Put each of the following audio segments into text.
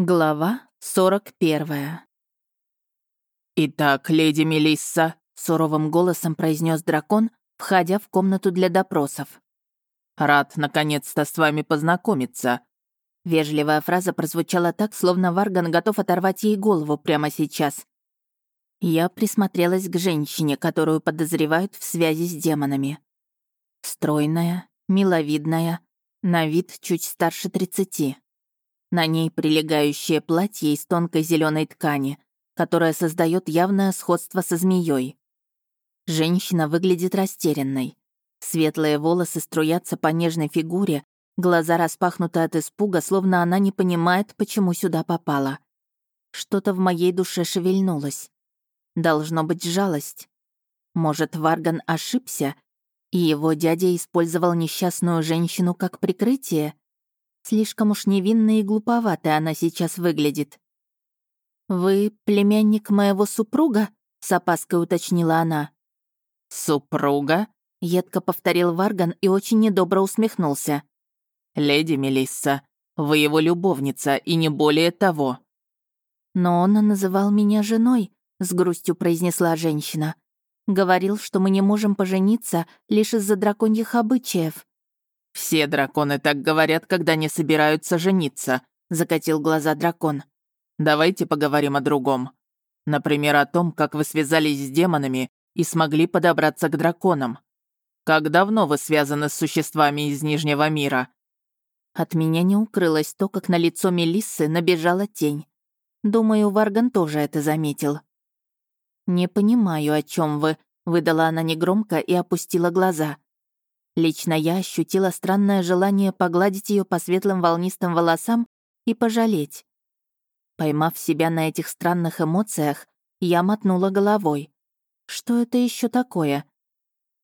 Глава 41. «Итак, леди Мелисса», — суровым голосом произнес дракон, входя в комнату для допросов. «Рад, наконец-то, с вами познакомиться». Вежливая фраза прозвучала так, словно Варган готов оторвать ей голову прямо сейчас. Я присмотрелась к женщине, которую подозревают в связи с демонами. Стройная, миловидная, на вид чуть старше тридцати. На ней прилегающее платье из тонкой зеленой ткани, которое создает явное сходство со змеей. Женщина выглядит растерянной. Светлые волосы струятся по нежной фигуре, глаза распахнуты от испуга, словно она не понимает, почему сюда попала. Что-то в моей душе шевельнулось. Должно быть жалость. Может, Варган ошибся, и его дядя использовал несчастную женщину как прикрытие? Слишком уж невинной и глуповатой она сейчас выглядит. «Вы племянник моего супруга?» — с опаской уточнила она. «Супруга?» — едко повторил Варган и очень недобро усмехнулся. «Леди Мелисса, вы его любовница и не более того». «Но он называл меня женой», — с грустью произнесла женщина. «Говорил, что мы не можем пожениться лишь из-за драконьих обычаев». «Все драконы так говорят, когда не собираются жениться», — закатил глаза дракон. «Давайте поговорим о другом. Например, о том, как вы связались с демонами и смогли подобраться к драконам. Как давно вы связаны с существами из Нижнего мира?» От меня не укрылось то, как на лицо Мелиссы набежала тень. Думаю, Варган тоже это заметил. «Не понимаю, о чем вы», — выдала она негромко и опустила глаза. Лично я ощутила странное желание погладить ее по светлым волнистым волосам и пожалеть. Поймав себя на этих странных эмоциях, я мотнула головой. Что это еще такое?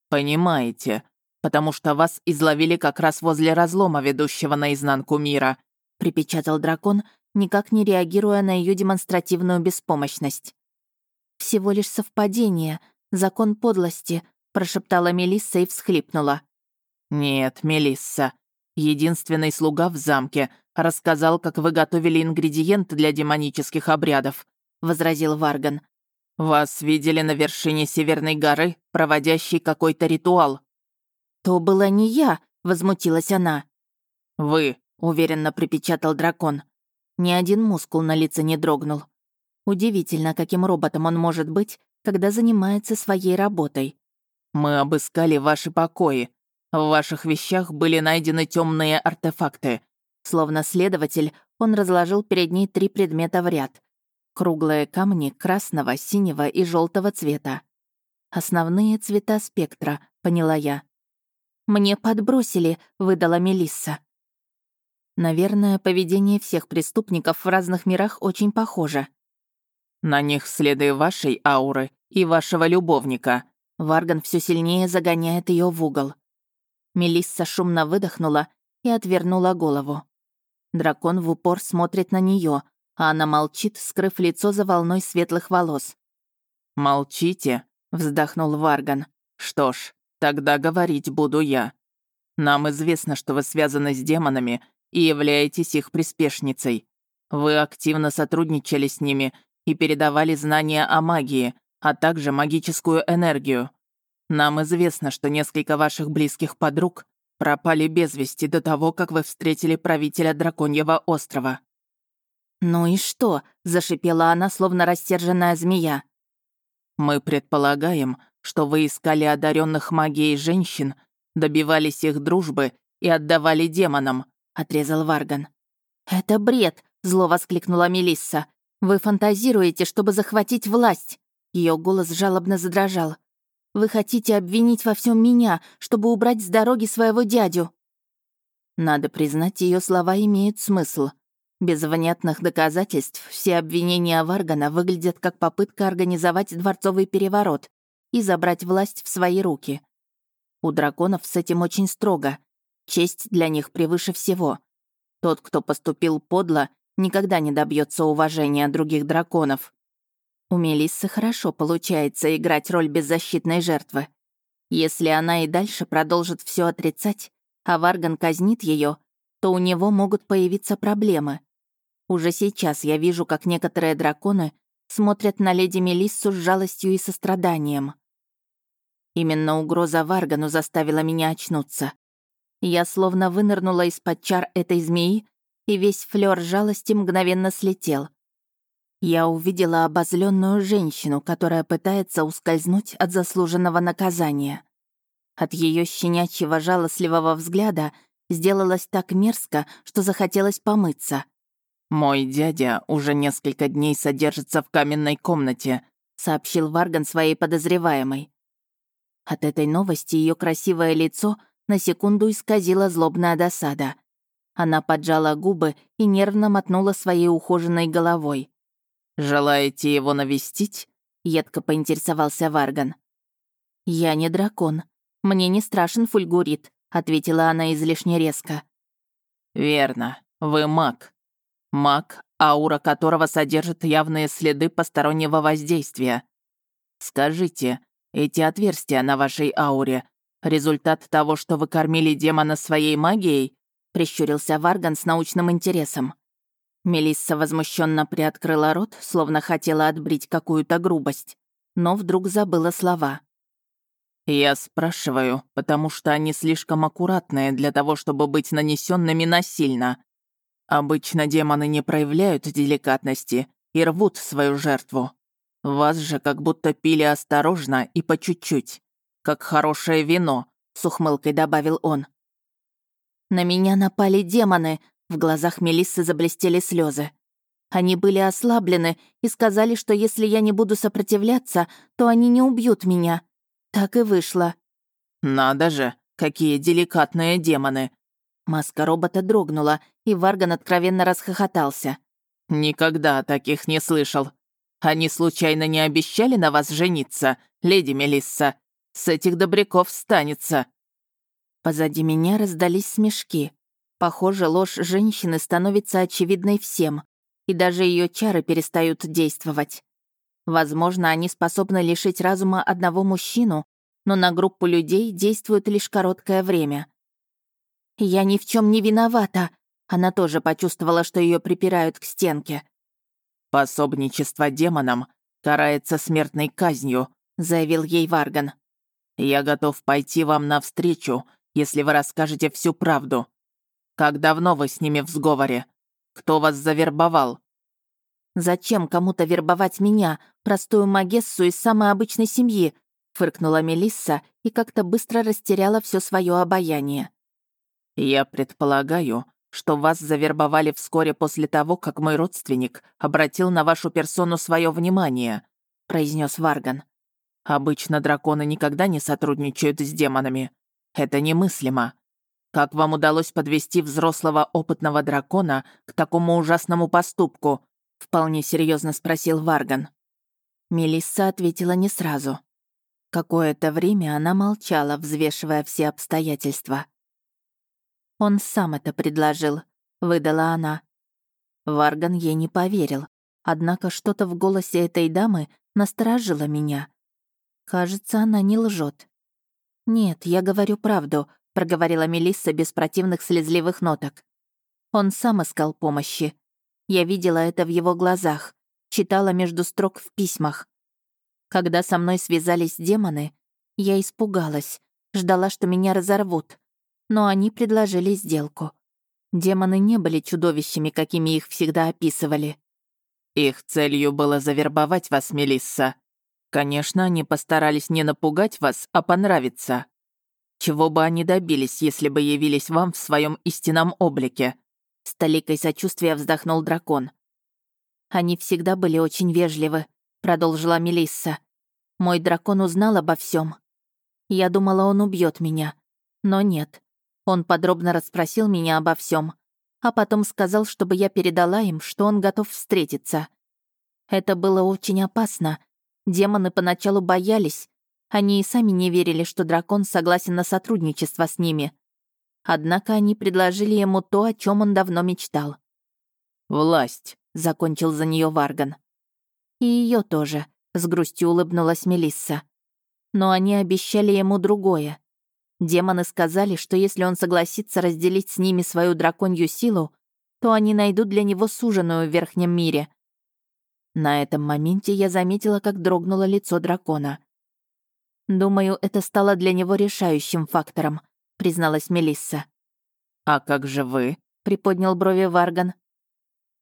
«Понимаете, потому что вас изловили как раз возле разлома, ведущего наизнанку мира», припечатал дракон, никак не реагируя на ее демонстративную беспомощность. «Всего лишь совпадение, закон подлости», прошептала Мелисса и всхлипнула. «Нет, Мелисса. Единственный слуга в замке рассказал, как вы готовили ингредиенты для демонических обрядов», — возразил Варган. «Вас видели на вершине Северной горы, проводящий какой-то ритуал». «То была не я», — возмутилась она. «Вы», — уверенно припечатал дракон. Ни один мускул на лице не дрогнул. Удивительно, каким роботом он может быть, когда занимается своей работой. «Мы обыскали ваши покои. В ваших вещах были найдены темные артефакты. Словно следователь, он разложил перед ней три предмета в ряд. Круглые камни красного, синего и желтого цвета. Основные цвета спектра, поняла я. «Мне подбросили», — выдала Мелисса. Наверное, поведение всех преступников в разных мирах очень похоже. «На них следы вашей ауры и вашего любовника». Варган все сильнее загоняет ее в угол. Мелисса шумно выдохнула и отвернула голову. Дракон в упор смотрит на нее, а она молчит, скрыв лицо за волной светлых волос. «Молчите», — вздохнул Варган. «Что ж, тогда говорить буду я. Нам известно, что вы связаны с демонами и являетесь их приспешницей. Вы активно сотрудничали с ними и передавали знания о магии, а также магическую энергию. Нам известно, что несколько ваших близких подруг пропали без вести до того, как вы встретили правителя Драконьего острова». «Ну и что?» — зашипела она, словно растерженная змея. «Мы предполагаем, что вы искали одаренных магией женщин, добивались их дружбы и отдавали демонам», — отрезал Варган. «Это бред!» — зло воскликнула Мелисса. «Вы фантазируете, чтобы захватить власть!» Ее голос жалобно задрожал. Вы хотите обвинить во всем меня, чтобы убрать с дороги своего дядю?» Надо признать, ее слова имеют смысл. Без внятных доказательств все обвинения Варгана выглядят как попытка организовать дворцовый переворот и забрать власть в свои руки. У драконов с этим очень строго. Честь для них превыше всего. Тот, кто поступил подло, никогда не добьется уважения других драконов. У Мелиссы хорошо получается играть роль беззащитной жертвы. Если она и дальше продолжит все отрицать, а Варган казнит ее, то у него могут появиться проблемы. Уже сейчас я вижу, как некоторые драконы смотрят на леди Мелиссу с жалостью и состраданием. Именно угроза Варгану заставила меня очнуться. Я словно вынырнула из-под чар этой змеи, и весь флёр жалости мгновенно слетел. Я увидела обозленную женщину, которая пытается ускользнуть от заслуженного наказания. От ее щенячьего жалостливого взгляда сделалось так мерзко, что захотелось помыться. «Мой дядя уже несколько дней содержится в каменной комнате», сообщил Варган своей подозреваемой. От этой новости ее красивое лицо на секунду исказило злобная досада. Она поджала губы и нервно мотнула своей ухоженной головой. «Желаете его навестить?» — едко поинтересовался Варган. «Я не дракон. Мне не страшен фульгурит», — ответила она излишне резко. «Верно. Вы маг. Маг, аура которого содержит явные следы постороннего воздействия. Скажите, эти отверстия на вашей ауре — результат того, что вы кормили демона своей магией?» — прищурился Варган с научным интересом. Мелисса возмущенно приоткрыла рот, словно хотела отбрить какую-то грубость, но вдруг забыла слова. «Я спрашиваю, потому что они слишком аккуратные для того, чтобы быть нанесенными насильно. Обычно демоны не проявляют деликатности и рвут свою жертву. Вас же как будто пили осторожно и по чуть-чуть, как хорошее вино», — с ухмылкой добавил он. «На меня напали демоны», — в глазах Мелиссы заблестели слезы. Они были ослаблены и сказали, что если я не буду сопротивляться, то они не убьют меня. Так и вышло. «Надо же, какие деликатные демоны!» Маска робота дрогнула, и Варган откровенно расхохотался. «Никогда таких не слышал. Они случайно не обещали на вас жениться, леди Мелисса? С этих добряков станется». Позади меня раздались смешки. Похоже, ложь женщины становится очевидной всем, и даже ее чары перестают действовать. Возможно, они способны лишить разума одного мужчину, но на группу людей действуют лишь короткое время. «Я ни в чем не виновата!» Она тоже почувствовала, что ее припирают к стенке. «Пособничество демонам карается смертной казнью», — заявил ей Варган. «Я готов пойти вам навстречу, если вы расскажете всю правду. Как давно вы с ними в сговоре? Кто вас завербовал?» «Зачем кому-то вербовать меня, простую магессу из самой обычной семьи?» — фыркнула Мелисса и как-то быстро растеряла все свое обаяние. «Я предполагаю, что вас завербовали вскоре после того, как мой родственник обратил на вашу персону свое внимание», — произнес Варган. «Обычно драконы никогда не сотрудничают с демонами. Это немыслимо. Как вам удалось подвести взрослого опытного дракона к такому ужасному поступку?» — вполне серьезно спросил Варган. Мелисса ответила не сразу. Какое-то время она молчала, взвешивая все обстоятельства. Он сам это предложил», — выдала она. Варган ей не поверил, однако что-то в голосе этой дамы насторожило меня. Кажется, она не лжет. «Нет, я говорю правду», — проговорила Мелисса без противных слезливых ноток. Он сам искал помощи. Я видела это в его глазах, читала между строк в письмах. Когда со мной связались демоны, я испугалась, ждала, что меня разорвут но они предложили сделку. Демоны не были чудовищами, какими их всегда описывали. Их целью было завербовать вас, Мелисса. Конечно, они постарались не напугать вас, а понравиться. Чего бы они добились, если бы явились вам в своем истинном облике? С толикой сочувствия вздохнул дракон. Они всегда были очень вежливы, продолжила Мелисса. Мой дракон узнал обо всем. Я думала, он убьет меня. Но нет. Он подробно расспросил меня обо всем, а потом сказал, чтобы я передала им, что он готов встретиться. Это было очень опасно. Демоны поначалу боялись. Они и сами не верили, что дракон согласен на сотрудничество с ними. Однако они предложили ему то, о чем он давно мечтал. «Власть», — закончил за нее Варган. И ее тоже, с грустью улыбнулась Мелисса. Но они обещали ему другое. Демоны сказали, что если он согласится разделить с ними свою драконью силу, то они найдут для него суженую в Верхнем мире. На этом моменте я заметила, как дрогнуло лицо дракона. «Думаю, это стало для него решающим фактором», — призналась Мелисса. «А как же вы?» — приподнял брови Варган.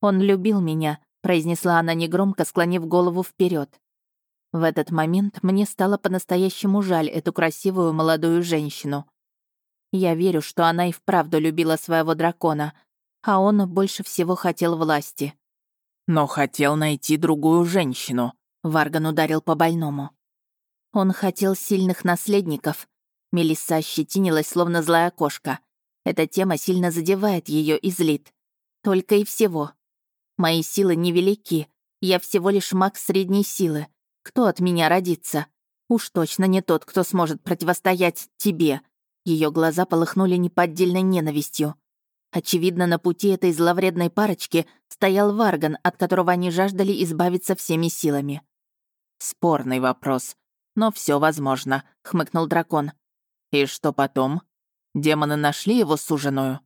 «Он любил меня», — произнесла она негромко, склонив голову вперед. В этот момент мне стало по-настоящему жаль эту красивую молодую женщину. Я верю, что она и вправду любила своего дракона, а он больше всего хотел власти. «Но хотел найти другую женщину», — Варган ударил по больному. Он хотел сильных наследников. Мелисса ощетинилась, словно злая кошка. Эта тема сильно задевает ее и злит. Только и всего. Мои силы невелики. Я всего лишь маг средней силы. Кто от меня родится? Уж точно не тот, кто сможет противостоять тебе. Ее глаза полыхнули неподдельной ненавистью. Очевидно, на пути этой зловредной парочки стоял Варган, от которого они жаждали избавиться всеми силами. «Спорный вопрос. Но все возможно», — хмыкнул дракон. «И что потом? Демоны нашли его суженую?»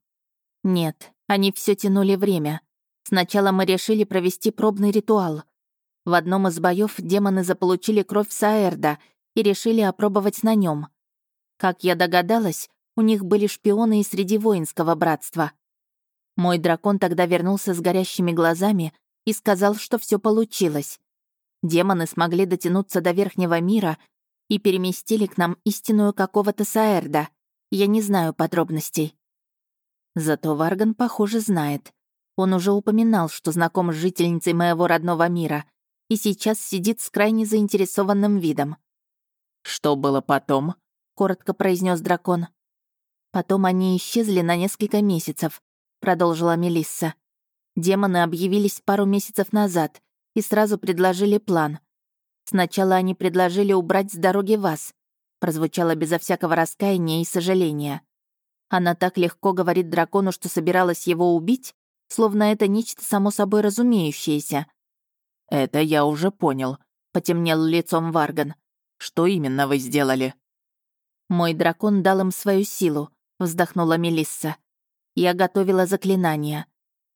«Нет, они все тянули время. Сначала мы решили провести пробный ритуал. В одном из боев демоны заполучили кровь Саэрда и решили опробовать на нем. Как я догадалась, у них были шпионы и среди воинского братства. Мой дракон тогда вернулся с горящими глазами и сказал, что все получилось. Демоны смогли дотянуться до Верхнего мира и переместили к нам истинную какого-то Саэрда. Я не знаю подробностей. Зато Варган, похоже, знает. Он уже упоминал, что знаком с жительницей моего родного мира, и сейчас сидит с крайне заинтересованным видом. «Что было потом?» — коротко произнес дракон. Потом они исчезли на несколько месяцев, продолжила Мелисса. Демоны объявились пару месяцев назад и сразу предложили план. Сначала они предложили убрать с дороги вас, прозвучало безо всякого раскаяния и сожаления. Она так легко говорит дракону, что собиралась его убить, словно это нечто само собой разумеющееся. «Это я уже понял», — потемнел лицом Варган. «Что именно вы сделали?» Мой дракон дал им свою силу, вздохнула Мелисса. Я готовила заклинание.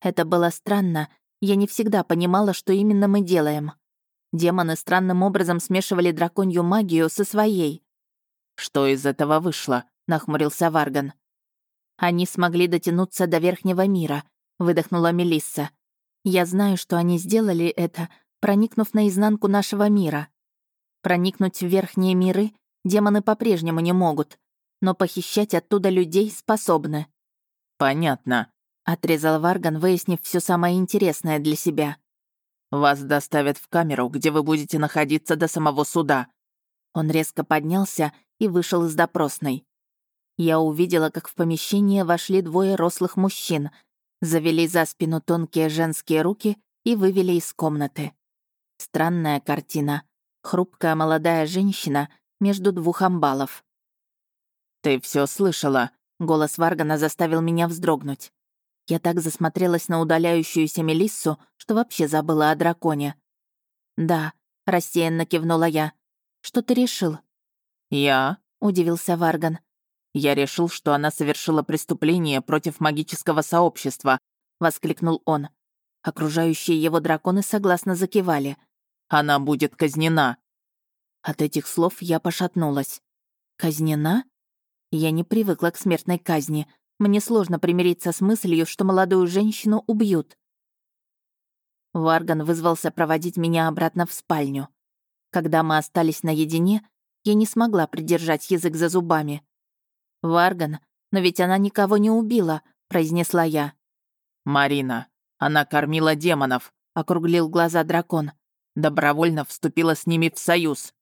Это было странно. Я не всегда понимала, что именно мы делаем. Демоны странным образом смешивали драконью магию со своей. «Что из этого вышло?» — нахмурился Варган. «Они смогли дотянуться до Верхнего мира», — выдохнула Мелисса. «Я знаю, что они сделали это, проникнув наизнанку нашего мира. Проникнуть в Верхние миры демоны по-прежнему не могут но похищать оттуда людей способны». «Понятно», — отрезал Варган, выяснив все самое интересное для себя. «Вас доставят в камеру, где вы будете находиться до самого суда». Он резко поднялся и вышел из допросной. Я увидела, как в помещение вошли двое рослых мужчин, завели за спину тонкие женские руки и вывели из комнаты. Странная картина. Хрупкая молодая женщина между двух амбалов. «Ты все слышала?» Голос Варгана заставил меня вздрогнуть. Я так засмотрелась на удаляющуюся Мелиссу, что вообще забыла о драконе. «Да», — рассеянно кивнула я. «Что ты решил?» «Я?» — удивился Варган. «Я решил, что она совершила преступление против магического сообщества», — воскликнул он. Окружающие его драконы согласно закивали. «Она будет казнена». От этих слов я пошатнулась. «Казнена?» Я не привыкла к смертной казни. Мне сложно примириться с мыслью, что молодую женщину убьют. Варган вызвался проводить меня обратно в спальню. Когда мы остались наедине, я не смогла придержать язык за зубами. «Варган, но ведь она никого не убила», — произнесла я. «Марина, она кормила демонов», — округлил глаза дракон. «Добровольно вступила с ними в союз».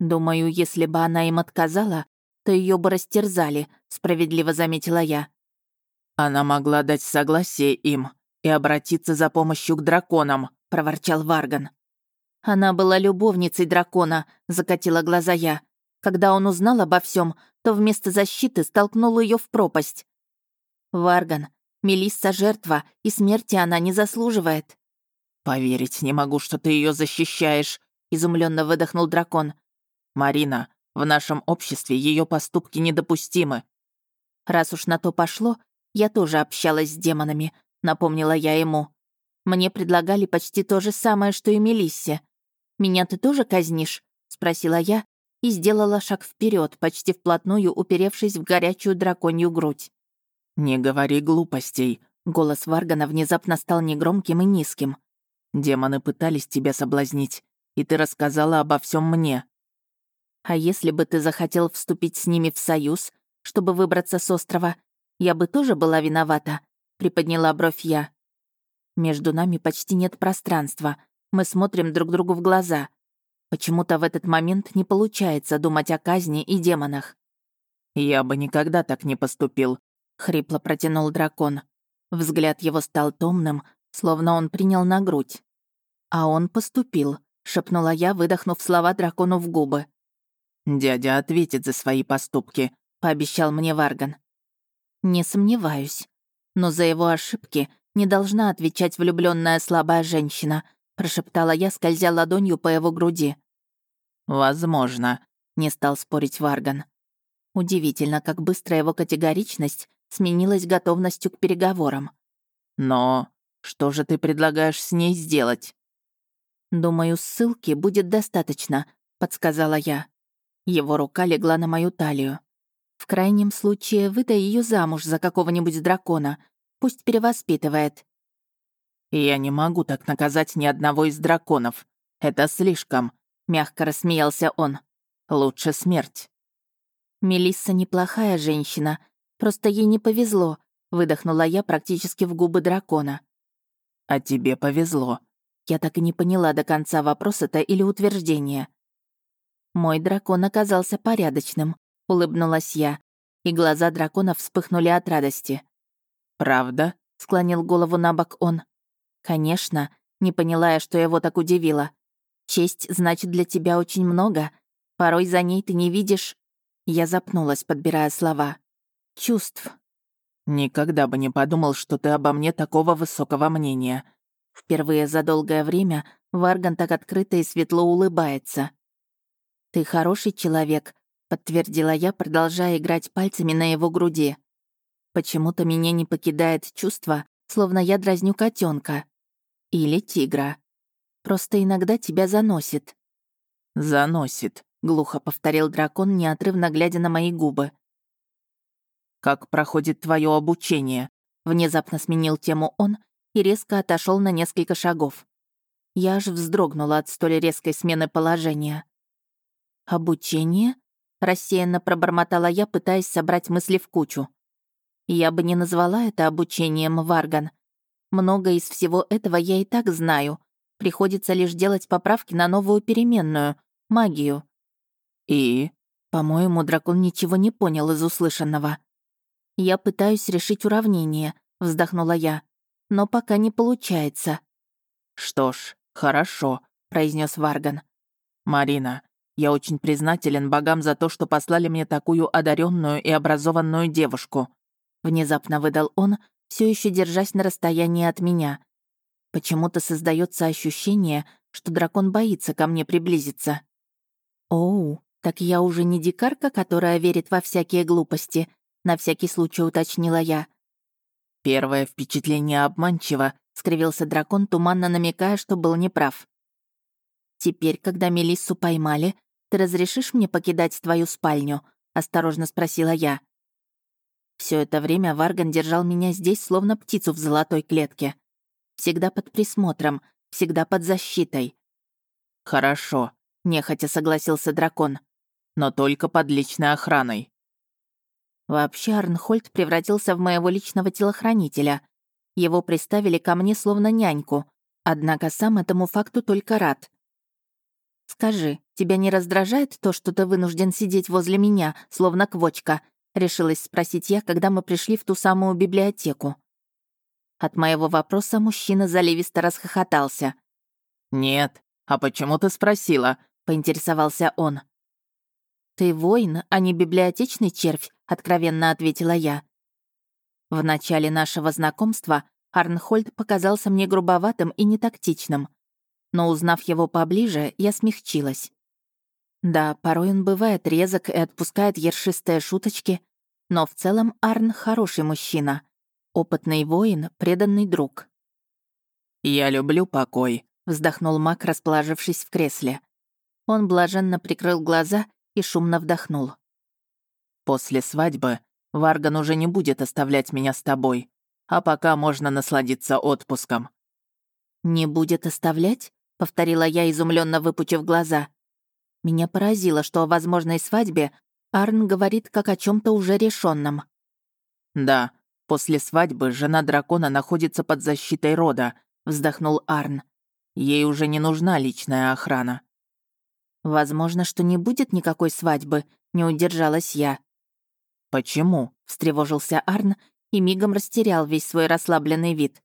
Думаю, если бы она им отказала, то ее бы растерзали», — справедливо заметила я. «Она могла дать согласие им и обратиться за помощью к драконам», — проворчал Варган. «Она была любовницей дракона», — закатила глаза я. Когда он узнал обо всем, то вместо защиты столкнул ее в пропасть. «Варган, Мелисса жертва, и смерти она не заслуживает». «Поверить не могу, что ты ее защищаешь», — изумленно выдохнул дракон. «Марина, в нашем обществе ее поступки недопустимы. Раз уж на то пошло, я тоже общалась с демонами, напомнила я ему. «Мне предлагали почти то же самое, что и Мелиссе. Меня ты тоже казнишь?» — спросила я и сделала шаг вперед, почти вплотную уперевшись в горячую драконью грудь. «Не говори глупостей», — голос Варгана внезапно стал негромким и низким. «Демоны пытались тебя соблазнить, и ты рассказала обо всем мне». «А если бы ты захотел вступить с ними в союз, чтобы выбраться с острова, я бы тоже была виновата», — приподняла бровь я. Между нами почти нет пространства. Мы смотрим друг другу в глаза. Почему-то в этот момент не получается думать о казни и демонах. «Я бы никогда так не поступил», — хрипло протянул дракон. Взгляд его стал томным, словно он принял на грудь. «А он поступил», — шепнула я, выдохнув слова дракону в губы. «Дядя ответит за свои поступки», — пообещал мне Варган. «Не сомневаюсь. Но за его ошибки не должна отвечать влюбленная слабая женщина», прошептала я, скользя ладонью по его груди. «Возможно», — не стал спорить Варган. Удивительно, как быстро его категоричность сменилась готовностью к переговорам. «Но что же ты предлагаешь с ней сделать?» «Думаю, ссылки будет достаточно», — подсказала я. Его рука легла на мою талию. «В крайнем случае, выдай ее замуж за какого-нибудь дракона. Пусть перевоспитывает. «Я не могу так наказать ни одного из драконов. Это слишком», — мягко рассмеялся он. «Лучше смерть». Мелисса неплохая женщина, просто ей не повезло», — выдохнула я практически в губы дракона. «А тебе повезло». Я так и не поняла до конца вопрос-то или утверждение. «Мой дракон оказался порядочным», — улыбнулась я, и глаза дракона вспыхнули от радости. «Правда?» — склонил голову на бок он. «Конечно», — не поняла я, что его так удивило. «Честь значит для тебя очень много. Порой за ней ты не видишь...» Я запнулась, подбирая слова. «Чувств». «Никогда бы не подумал, что ты обо мне такого высокого мнения». Впервые за долгое время Варган так открыто и светло улыбается. «Ты хороший человек», — подтвердила я, продолжая играть пальцами на его груди. Почему-то меня не покидает чувство, словно я дразню котенка. Или тигра. Просто иногда тебя заносит». «Заносит», — глухо повторил дракон, неотрывно глядя на мои губы. «Как проходит твое обучение?» Внезапно сменил тему он и резко отошел на несколько шагов. Я аж вздрогнула от столь резкой смены положения. «Обучение?» — рассеянно пробормотала я, пытаясь собрать мысли в кучу. Я бы не назвала это обучением, Варган. Много из всего этого я и так знаю. Приходится лишь делать поправки на новую переменную — магию. И? По-моему, дракон ничего не понял из услышанного. Я пытаюсь решить уравнение, вздохнула я. Но пока не получается. Что ж, хорошо, произнес Варган. Марина, я очень признателен богам за то, что послали мне такую одаренную и образованную девушку. Внезапно выдал он, все еще держась на расстоянии от меня. Почему-то создается ощущение, что дракон боится ко мне приблизиться. Оу, так я уже не дикарка, которая верит во всякие глупости, на всякий случай уточнила я. Первое впечатление обманчиво, скривился дракон, туманно намекая, что был неправ. Теперь, когда Мелиссу поймали, ты разрешишь мне покидать твою спальню? осторожно спросила я. Все это время Варган держал меня здесь, словно птицу в золотой клетке. Всегда под присмотром, всегда под защитой. «Хорошо», — нехотя согласился дракон. «Но только под личной охраной». Вообще Арнхольд превратился в моего личного телохранителя. Его приставили ко мне словно няньку, однако сам этому факту только рад. «Скажи, тебя не раздражает то, что ты вынужден сидеть возле меня, словно квочка?» — решилась спросить я, когда мы пришли в ту самую библиотеку. От моего вопроса мужчина заливисто расхохотался. «Нет, а почему ты спросила?» — поинтересовался он. «Ты воин, а не библиотечный червь», — откровенно ответила я. В начале нашего знакомства Арнхольд показался мне грубоватым и нетактичным. Но узнав его поближе, я смягчилась. Да, порой он бывает резок и отпускает ершистые шуточки, но в целом Арн хороший мужчина. Опытный воин, преданный друг. «Я люблю покой», — вздохнул маг, расположившись в кресле. Он блаженно прикрыл глаза и шумно вдохнул. «После свадьбы Варган уже не будет оставлять меня с тобой, а пока можно насладиться отпуском». «Не будет оставлять?» — повторила я, изумленно выпучив глаза. Меня поразило, что о возможной свадьбе Арн говорит как о чем то уже решенном. «Да, после свадьбы жена дракона находится под защитой рода», — вздохнул Арн. «Ей уже не нужна личная охрана». «Возможно, что не будет никакой свадьбы», — не удержалась я. «Почему?» — встревожился Арн и мигом растерял весь свой расслабленный вид.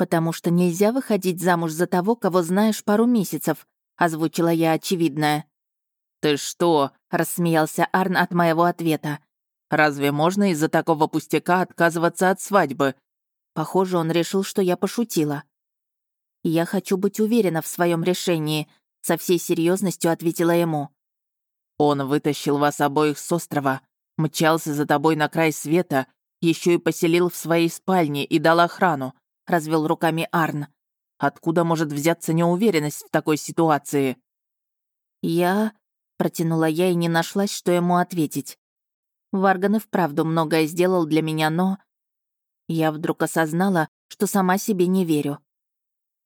«Потому что нельзя выходить замуж за того, кого знаешь пару месяцев», — озвучила я очевидное. «Ты что?» — рассмеялся Арн от моего ответа. «Разве можно из-за такого пустяка отказываться от свадьбы?» Похоже, он решил, что я пошутила. «Я хочу быть уверена в своем решении», — со всей серьезностью ответила ему. «Он вытащил вас обоих с острова, мчался за тобой на край света, еще и поселил в своей спальне и дал охрану», — развел руками Арн. «Откуда может взяться неуверенность в такой ситуации?» «Я...» Протянула я и не нашлась, что ему ответить. Варган и вправду многое сделал для меня, но... Я вдруг осознала, что сама себе не верю.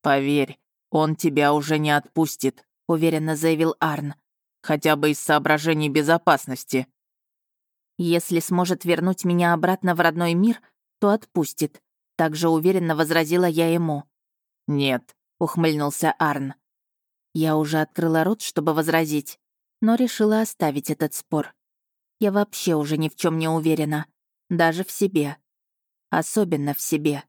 «Поверь, он тебя уже не отпустит», — уверенно заявил Арн. «Хотя бы из соображений безопасности». «Если сможет вернуть меня обратно в родной мир, то отпустит», — также уверенно возразила я ему. «Нет», — ухмыльнулся Арн. Я уже открыла рот, чтобы возразить, но решила оставить этот спор. Я вообще уже ни в чем не уверена, даже в себе. Особенно в себе.